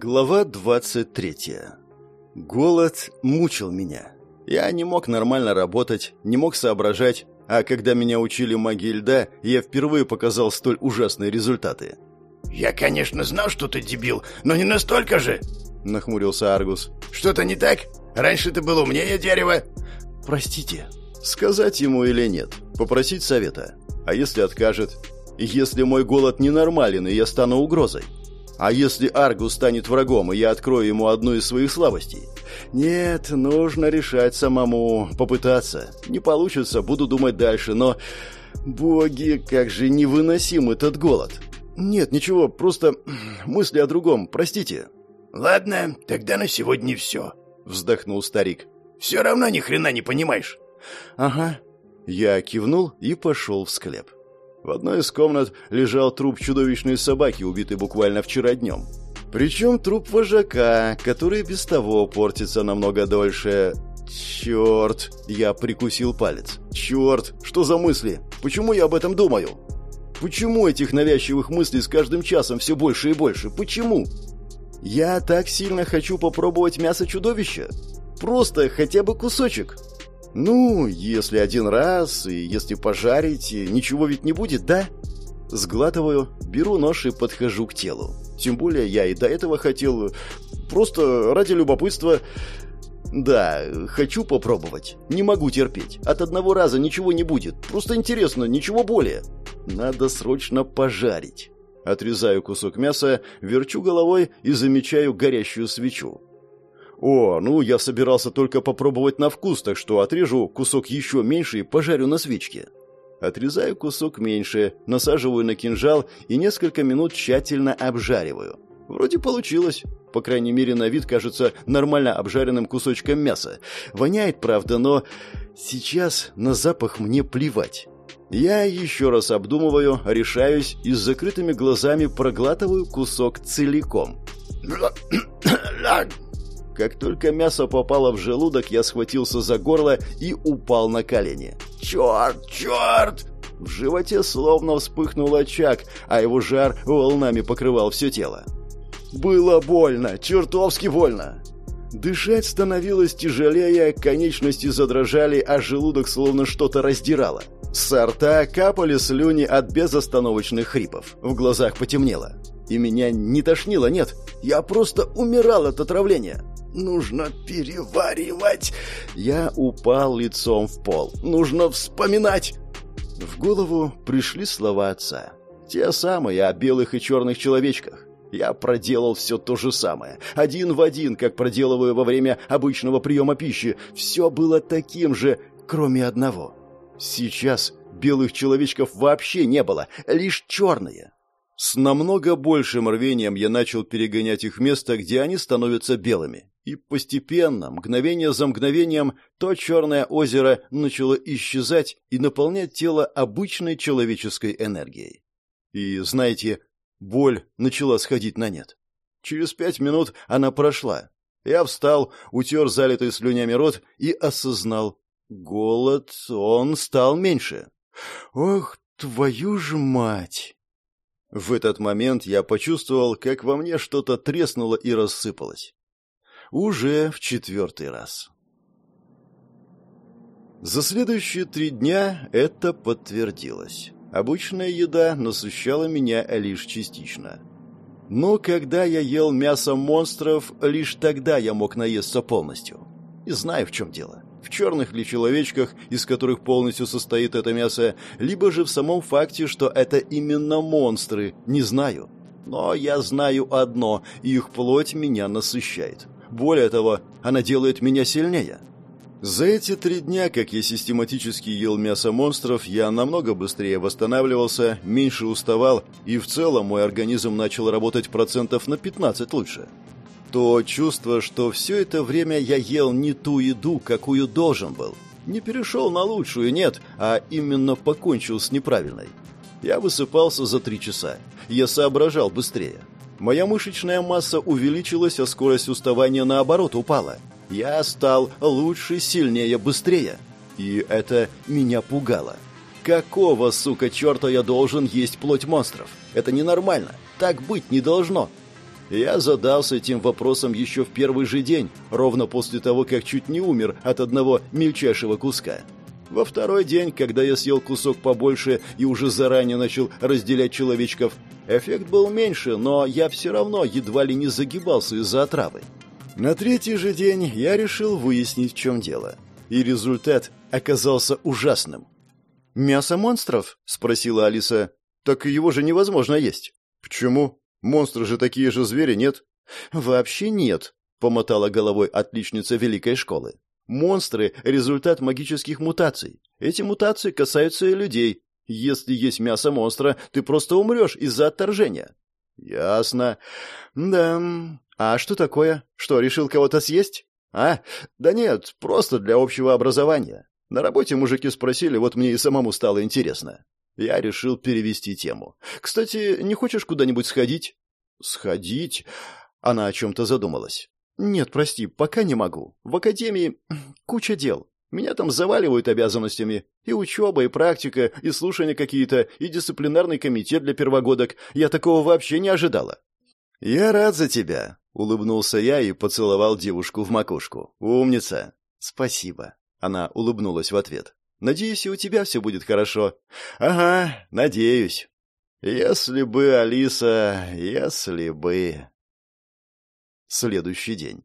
Глава 23. Голод мучил меня. Я не мог нормально работать, не мог соображать, а когда меня учили магии льда, я впервые показал столь ужасные результаты. «Я, конечно, знал, что ты дебил, но не настолько же!» — нахмурился Аргус. «Что-то не так? Раньше ты был умнее дерева!» «Простите». Сказать ему или нет? Попросить совета? А если откажет? Если мой голод ненормален, и я стану угрозой? А если Аргус станет врагом, и я открою ему одну из своих слабостей? Нет, нужно решать самому, попытаться. Не получится, буду думать дальше, но... Боги, как же невыносим этот голод. Нет, ничего, просто мысли о другом, простите. Ладно, тогда на сегодня все, вздохнул старик. Все равно ни хрена не понимаешь. Ага. Я кивнул и пошел в склеп. В одной из комнат лежал труп чудовищной собаки, убитой буквально вчера днем. Причем труп вожака, который без того портится намного дольше. Черт! Я прикусил палец. Черт! Что за мысли? Почему я об этом думаю? Почему этих навязчивых мыслей с каждым часом все больше и больше? Почему? Я так сильно хочу попробовать мясо чудовища. Просто хотя бы кусочек. «Ну, если один раз, и если пожарить, ничего ведь не будет, да?» Сглатываю, беру нож и подхожу к телу. Тем более я и до этого хотел... Просто ради любопытства... Да, хочу попробовать. Не могу терпеть. От одного раза ничего не будет. Просто интересно, ничего более. Надо срочно пожарить. Отрезаю кусок мяса, верчу головой и замечаю горящую свечу. «О, ну, я собирался только попробовать на вкус, так что отрежу кусок еще меньше и пожарю на свечке». Отрезаю кусок меньше, насаживаю на кинжал и несколько минут тщательно обжариваю. Вроде получилось. По крайней мере, на вид кажется нормально обжаренным кусочком мяса. Воняет, правда, но сейчас на запах мне плевать. Я еще раз обдумываю, решаюсь и с закрытыми глазами проглатываю кусок целиком. Как только мясо попало в желудок, я схватился за горло и упал на колени. «Черт! Черт!» В животе словно вспыхнул очаг, а его жар волнами покрывал все тело. Было больно, чертовски больно. Дышать становилось тяжелее, конечности задрожали, а желудок словно что-то раздирало. С рта капали слюни от безостановочных хрипов. В глазах потемнело. И меня не тошнило, нет. Я просто умирал от отравления. Нужно переваривать. Я упал лицом в пол. Нужно вспоминать. В голову пришли слова отца. Те самые о белых и черных человечках. Я проделал все то же самое. Один в один, как проделываю во время обычного приема пищи. Все было таким же, кроме одного. Сейчас белых человечков вообще не было, лишь черные. С намного большим рвением я начал перегонять их место, где они становятся белыми. И постепенно, мгновение за мгновением, то черное озеро начало исчезать и наполнять тело обычной человеческой энергией. И, знаете, боль начала сходить на нет. Через пять минут она прошла. Я встал, утер залитый слюнями рот и осознал. Голод, он стал меньше. Ох, твою ж мать! В этот момент я почувствовал, как во мне что-то треснуло и рассыпалось. Уже в четвертый раз. За следующие три дня это подтвердилось. Обычная еда насыщала меня лишь частично. Но когда я ел мясо монстров, лишь тогда я мог наесться полностью. И знаю, в чем дело в черных ли человечках, из которых полностью состоит это мясо, либо же в самом факте, что это именно монстры, не знаю. Но я знаю одно, их плоть меня насыщает. Более того, она делает меня сильнее. За эти три дня, как я систематически ел мясо монстров, я намного быстрее восстанавливался, меньше уставал, и в целом мой организм начал работать процентов на 15 лучше. То чувство, что все это время я ел не ту еду, какую должен был. Не перешел на лучшую, нет, а именно покончил с неправильной. Я высыпался за три часа. Я соображал быстрее. Моя мышечная масса увеличилась, а скорость уставания наоборот упала. Я стал лучше, сильнее, быстрее. И это меня пугало. Какого, сука, черта я должен есть плоть монстров? Это ненормально. Так быть не должно. Я задался этим вопросом еще в первый же день, ровно после того, как чуть не умер от одного мельчайшего куска. Во второй день, когда я съел кусок побольше и уже заранее начал разделять человечков, эффект был меньше, но я все равно едва ли не загибался из-за отравы. На третий же день я решил выяснить, в чем дело. И результат оказался ужасным. «Мясо монстров?» – спросила Алиса. «Так его же невозможно есть». «Почему? Монстры же такие же звери, нет?» «Вообще нет», — помотала головой отличница великой школы. «Монстры — результат магических мутаций. Эти мутации касаются и людей. Если есть мясо монстра, ты просто умрешь из-за отторжения». «Ясно. Да. А что такое? Что, решил кого-то съесть?» «А? Да нет, просто для общего образования. На работе мужики спросили, вот мне и самому стало интересно. Я решил перевести тему. «Кстати, не хочешь куда-нибудь сходить?» «Сходить?» Она о чем-то задумалась. «Нет, прости, пока не могу. В академии куча дел. Меня там заваливают обязанностями. И учеба, и практика, и слушания какие-то, и дисциплинарный комитет для первогодок. Я такого вообще не ожидала». «Я рад за тебя», — улыбнулся я и поцеловал девушку в макушку. «Умница». «Спасибо». Она улыбнулась в ответ. Надеюсь, и у тебя все будет хорошо. Ага, надеюсь. Если бы, Алиса, если бы... Следующий день.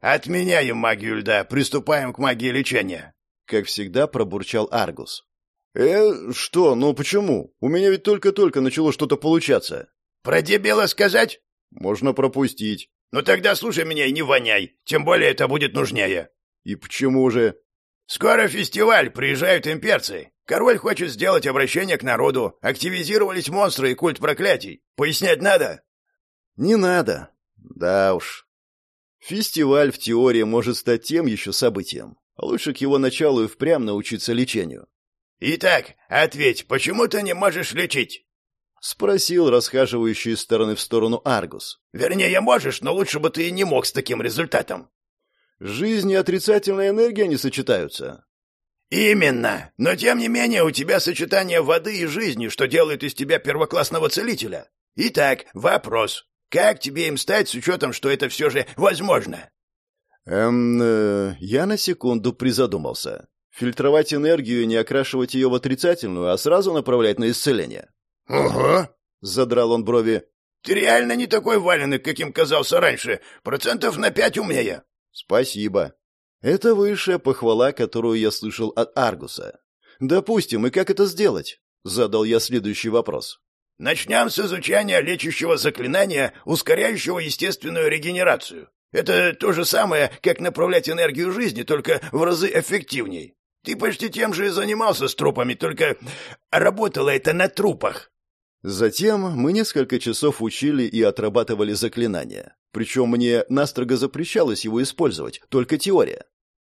«Отменяем магию льда, приступаем к магии лечения», — как всегда пробурчал Аргус. «Э, что? Ну почему? У меня ведь только-только начало что-то получаться». «Про дебила сказать?» «Можно пропустить». «Ну тогда слушай меня и не воняй, тем более это будет нужнее». «И почему же?» «Скоро фестиваль, приезжают имперцы. Король хочет сделать обращение к народу. Активизировались монстры и культ проклятий. Пояснять надо?» «Не надо. Да уж. Фестиваль в теории может стать тем еще событием. Лучше к его началу и впрямь научиться лечению». «Итак, ответь, почему ты не можешь лечить?» — спросил расхаживающий из стороны в сторону Аргус. «Вернее, можешь, но лучше бы ты и не мог с таким результатом». Жизнь и отрицательная энергия не сочетаются. Именно. Но тем не менее у тебя сочетание воды и жизни, что делает из тебя первоклассного целителя. Итак, вопрос. Как тебе им стать с учетом, что это все же возможно? Эм, э, я на секунду призадумался. Фильтровать энергию и не окрашивать ее в отрицательную, а сразу направлять на исцеление. Ага. Задрал он брови. Ты реально не такой валенный, каким казался раньше. Процентов на пять умнее. Спасибо. Это высшая похвала, которую я слышал от Аргуса. Допустим, и как это сделать? Задал я следующий вопрос. Начнем с изучения лечащего заклинания, ускоряющего естественную регенерацию. Это то же самое, как направлять энергию жизни, только в разы эффективней. Ты почти тем же и занимался с трупами, только работало это на трупах. Затем мы несколько часов учили и отрабатывали заклинания. Причем мне настрого запрещалось его использовать, только теория.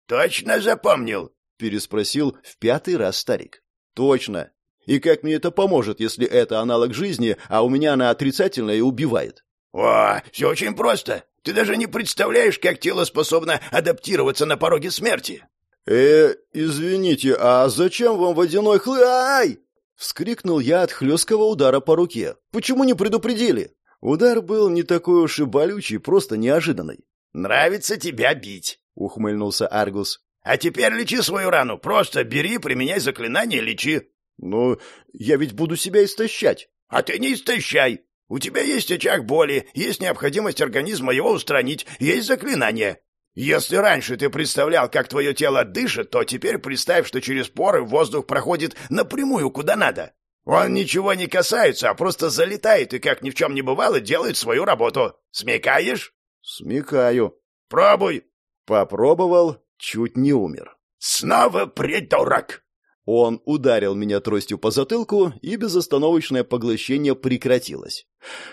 «Точно запомнил?» — переспросил в пятый раз старик. «Точно. И как мне это поможет, если это аналог жизни, а у меня она отрицательная и убивает?» «О, все очень просто. Ты даже не представляешь, как тело способно адаптироваться на пороге смерти». «Э, извините, а зачем вам водяной хлы... Ай!» Вскрикнул я от хлесткого удара по руке. «Почему не предупредили?» Удар был не такой уж и болючий, просто неожиданный. «Нравится тебя бить», — ухмыльнулся Аргус. «А теперь лечи свою рану. Просто бери, применяй заклинание, лечи». «Но я ведь буду себя истощать». «А ты не истощай. У тебя есть очаг боли, есть необходимость организма его устранить, есть заклинание. Если раньше ты представлял, как твое тело дышит, то теперь представь, что через поры воздух проходит напрямую куда надо. Он ничего не касается, а просто залетает и, как ни в чем не бывало, делает свою работу. Смекаешь? Смекаю. Пробуй. Попробовал, чуть не умер. Снова придурок. Он ударил меня тростью по затылку, и безостановочное поглощение прекратилось.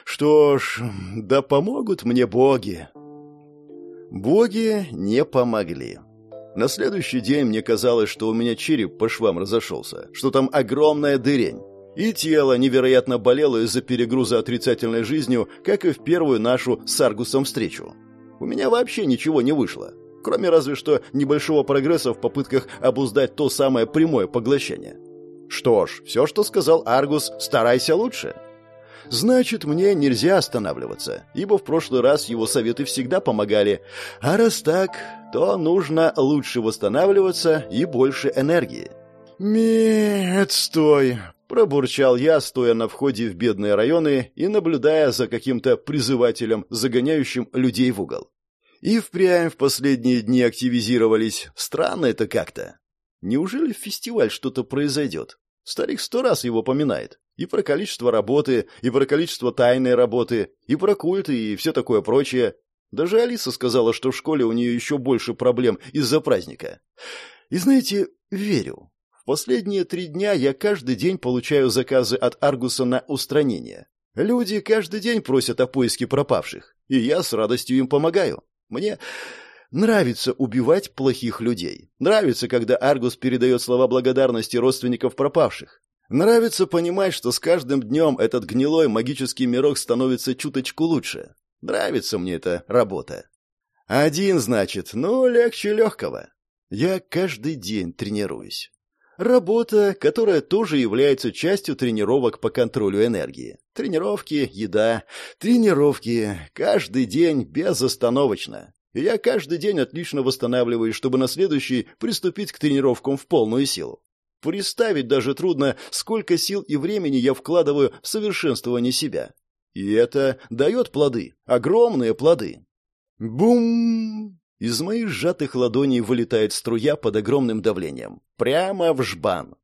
Что ж, да помогут мне боги. Боги не помогли. На следующий день мне казалось, что у меня череп по швам разошелся, что там огромная дырень. И тело невероятно болело из-за перегруза отрицательной жизнью, как и в первую нашу с Аргусом встречу. У меня вообще ничего не вышло, кроме разве что небольшого прогресса в попытках обуздать то самое прямое поглощение. Что ж, все, что сказал Аргус, старайся лучше. Значит, мне нельзя останавливаться, ибо в прошлый раз его советы всегда помогали. А раз так, то нужно лучше восстанавливаться и больше энергии. «Нет, стой!» — пробурчал я, стоя на входе в бедные районы и наблюдая за каким-то призывателем, загоняющим людей в угол. И впрямь в последние дни активизировались. Странно это как-то. Неужели в фестиваль что-то произойдет? Старик сто раз его поминает. И про количество работы, и про количество тайной работы, и про культы, и все такое прочее. Даже Алиса сказала, что в школе у нее еще больше проблем из-за праздника. И знаете, верю. В последние три дня я каждый день получаю заказы от Аргуса на устранение. Люди каждый день просят о поиске пропавших, и я с радостью им помогаю. Мне нравится убивать плохих людей. Нравится, когда Аргус передает слова благодарности родственников пропавших. Нравится понимать, что с каждым днем этот гнилой магический мирок становится чуточку лучше. Нравится мне эта работа. Один, значит, ну, легче легкого. Я каждый день тренируюсь. Работа, которая тоже является частью тренировок по контролю энергии. Тренировки, еда, тренировки, каждый день безостановочно. И я каждый день отлично восстанавливаюсь, чтобы на следующий приступить к тренировкам в полную силу. Представить даже трудно, сколько сил и времени я вкладываю в совершенствование себя. И это дает плоды, огромные плоды. Бум! Из моих сжатых ладоней вылетает струя под огромным давлением. Прямо в жбан.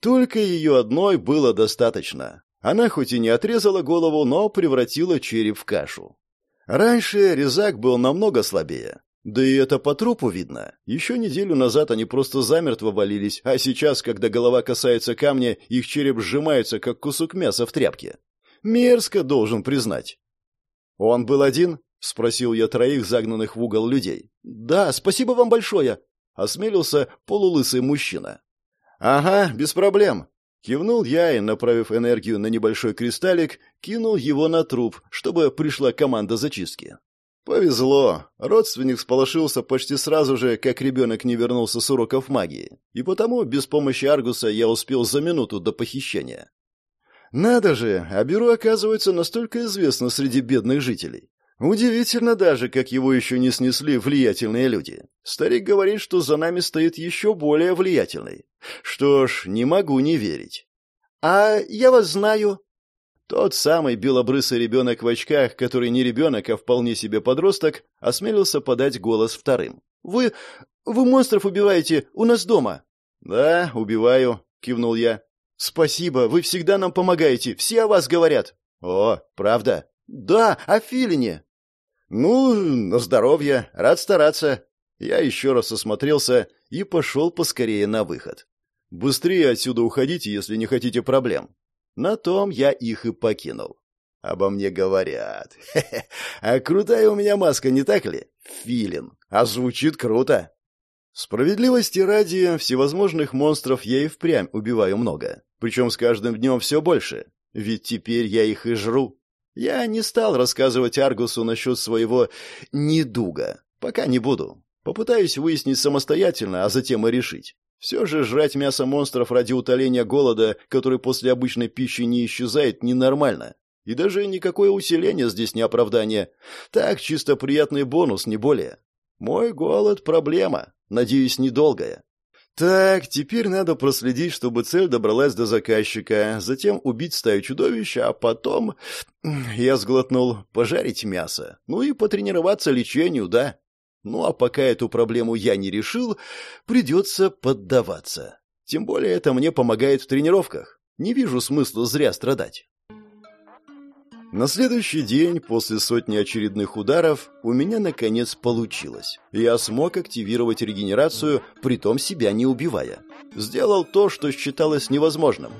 Только ее одной было достаточно. Она хоть и не отрезала голову, но превратила череп в кашу. Раньше резак был намного слабее. Да и это по трупу видно. Еще неделю назад они просто замертво валились, а сейчас, когда голова касается камня, их череп сжимается, как кусок мяса в тряпке. Мерзко, должен признать. «Он был один?» — спросил я троих загнанных в угол людей. «Да, спасибо вам большое!» — осмелился полулысый мужчина. «Ага, без проблем!» Кивнул я и, направив энергию на небольшой кристаллик, кинул его на труп, чтобы пришла команда зачистки. Повезло. Родственник сполошился почти сразу же, как ребенок не вернулся с уроков магии. И потому без помощи Аргуса я успел за минуту до похищения. Надо же, а бюро, оказывается, настолько известно среди бедных жителей. Удивительно даже, как его еще не снесли влиятельные люди. Старик говорит, что за нами стоит еще более влиятельный. Что ж, не могу не верить. «А я вас знаю», тот самый белобрысый ребенок в очках, который не ребенок, а вполне себе подросток, осмелился подать голос вторым. «Вы... вы монстров убиваете у нас дома?» «Да, убиваю», — кивнул я. «Спасибо, вы всегда нам помогаете, все о вас говорят». «О, правда?» «Да, о Филине». «Ну, на здоровье, рад стараться». Я еще раз осмотрелся и пошел поскорее на выход. «Быстрее отсюда уходите, если не хотите проблем. На том я их и покинул. Обо мне говорят. А крутая у меня маска, не так ли? Филин. А звучит круто. Справедливости ради, всевозможных монстров я и впрямь убиваю много. Причем с каждым днем все больше. Ведь теперь я их и жру. Я не стал рассказывать Аргусу насчет своего недуга. Пока не буду. Попытаюсь выяснить самостоятельно, а затем и решить. Все же жрать мясо монстров ради утоления голода, который после обычной пищи не исчезает, ненормально. И даже никакое усиление здесь не оправдание. Так, чисто приятный бонус, не более. Мой голод — проблема. Надеюсь, недолгая. Так, теперь надо проследить, чтобы цель добралась до заказчика, затем убить стаю чудовища, а потом... Я сглотнул пожарить мясо. Ну и потренироваться лечению, да. Ну а пока эту проблему я не решил, придется поддаваться. Тем более это мне помогает в тренировках. Не вижу смысла зря страдать. На следующий день, после сотни очередных ударов, у меня наконец получилось. Я смог активировать регенерацию, притом себя не убивая. Сделал то, что считалось невозможным.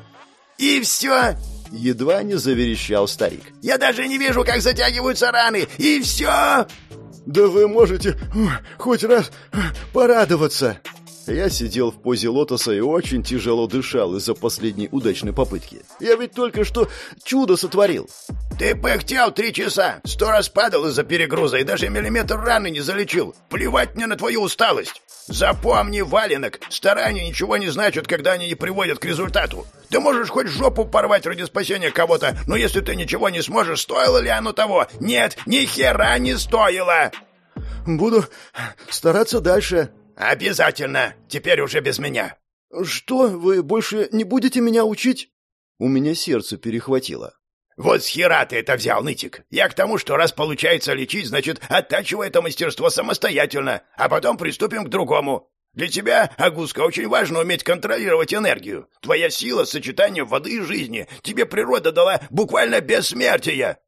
«И все!» Едва не заверещал старик. «Я даже не вижу, как затягиваются раны! И все!» «Да вы можете хоть раз порадоваться!» Я сидел в позе лотоса и очень тяжело дышал из-за последней удачной попытки. Я ведь только что чудо сотворил. Ты пыхтел три часа, сто раз падал из-за перегруза и даже миллиметр раны не залечил. Плевать мне на твою усталость. Запомни, валенок, старания ничего не значат, когда они не приводят к результату. Ты можешь хоть жопу порвать ради спасения кого-то, но если ты ничего не сможешь, стоило ли оно того? Нет, ни хера не стоило. Буду стараться дальше. Обязательно. Теперь уже без меня. Что, вы больше не будете меня учить? У меня сердце перехватило. Вот с хера ты это взял, нытик. Я к тому, что раз получается лечить, значит, оттачивай это мастерство самостоятельно, а потом приступим к другому. Для тебя, Агуска, очень важно уметь контролировать энергию. Твоя сила — сочетание воды и жизни. Тебе природа дала буквально бессмертие.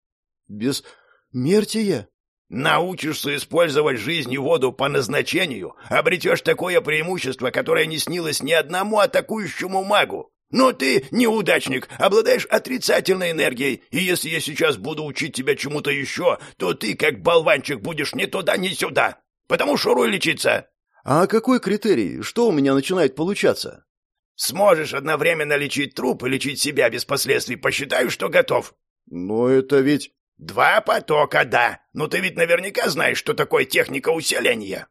Бессмертие? Научишься использовать жизнь и воду по назначению, обретешь такое преимущество, которое не снилось ни одному атакующему магу. Но ты, неудачник, обладаешь отрицательной энергией, и если я сейчас буду учить тебя чему-то еще, то ты, как болванчик, будешь ни туда, ни сюда. Потому шуруй лечиться. А какой критерий? Что у меня начинает получаться? Сможешь одновременно лечить труп и лечить себя без последствий, посчитаю, что готов. Но это ведь... Два потока, да. Но ты ведь наверняка знаешь, что такое техника усиления.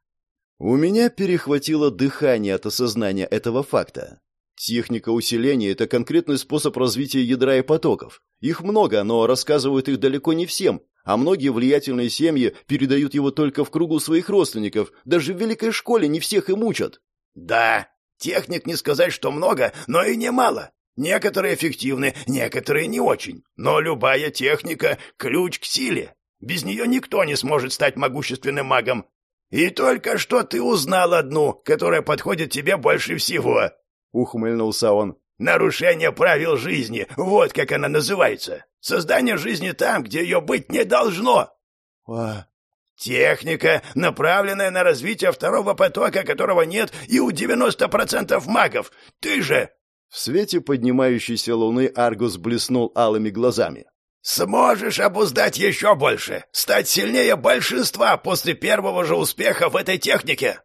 У меня перехватило дыхание от осознания этого факта. Техника усиления – это конкретный способ развития ядра и потоков. Их много, но рассказывают их далеко не всем, а многие влиятельные семьи передают его только в кругу своих родственников. Даже в великой школе не всех им учат. Да, техник не сказать, что много, но и немало. Некоторые эффективны, некоторые не очень. Но любая техника — ключ к силе. Без нее никто не сможет стать могущественным магом. И только что ты узнал одну, которая подходит тебе больше всего. Ухмыльнулся он. Нарушение правил жизни, вот как она называется. Создание жизни там, где ее быть не должно. А... Техника, направленная на развитие второго потока, которого нет и у 90% магов. Ты же в свете поднимающейся луны Аргус блеснул алыми глазами. «Сможешь обуздать еще больше, стать сильнее большинства после первого же успеха в этой технике!»